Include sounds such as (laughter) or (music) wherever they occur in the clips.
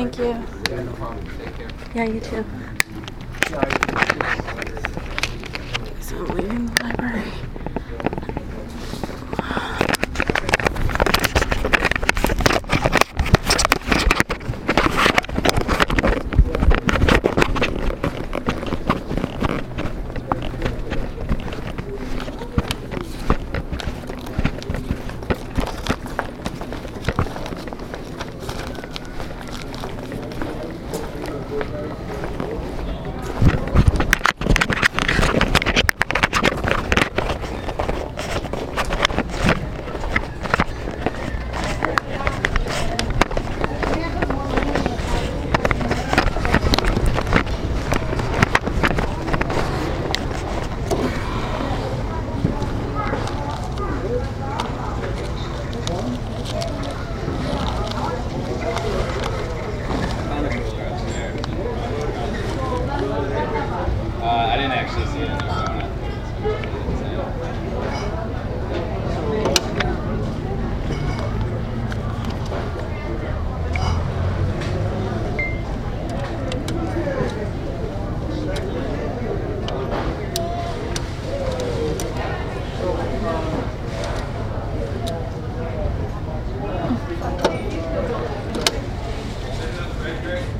Thank you. Yeah, no problem. Take care. Yeah, you too. So I'm leaving the library. So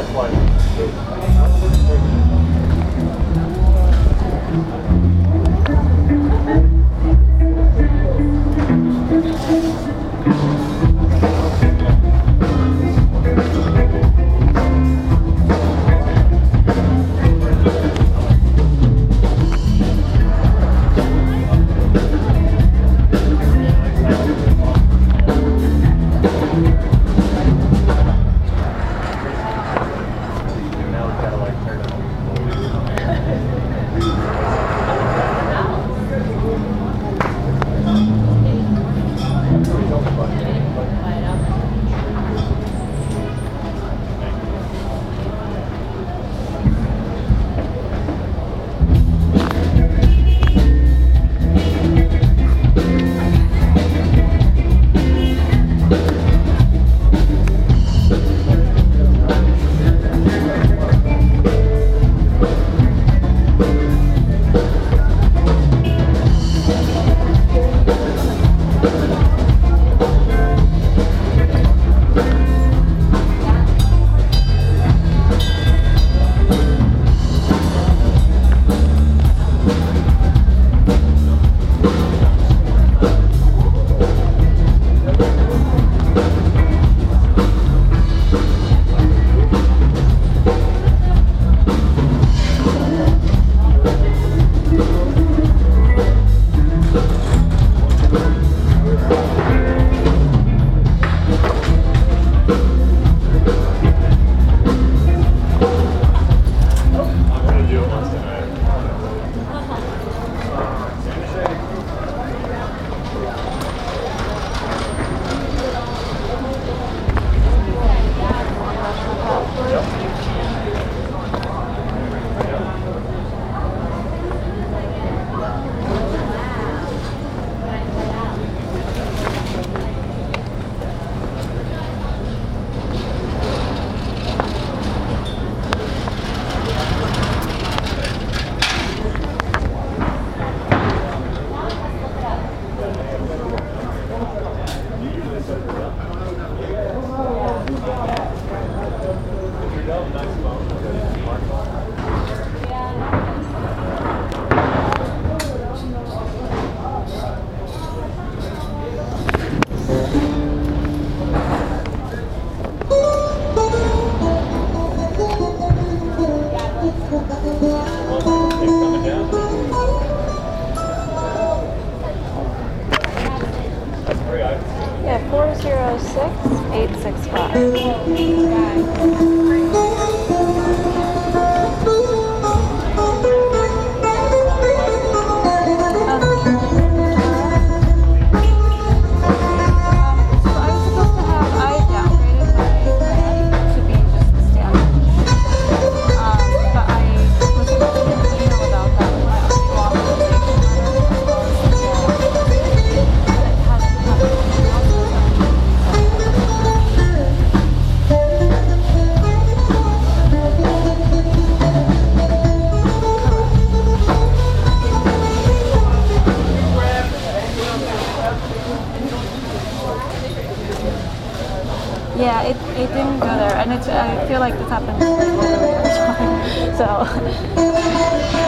That's why. 406 865. Yeah, it, it didn't go there, and it's I feel like this happens. (laughs) So.